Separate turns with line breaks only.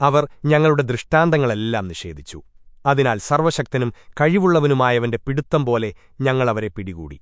അവർ ഞങ്ങളുടെ ദൃഷ്ടാന്തങ്ങളെല്ലാം നിഷേധിച്ചു. അതിനാൽ സർവശക്തനും കഴിവുള്ളവനുമായവന്റെ പിടുത്തം പോലെ ഞങ്ങളവരെ പിടികൂടി.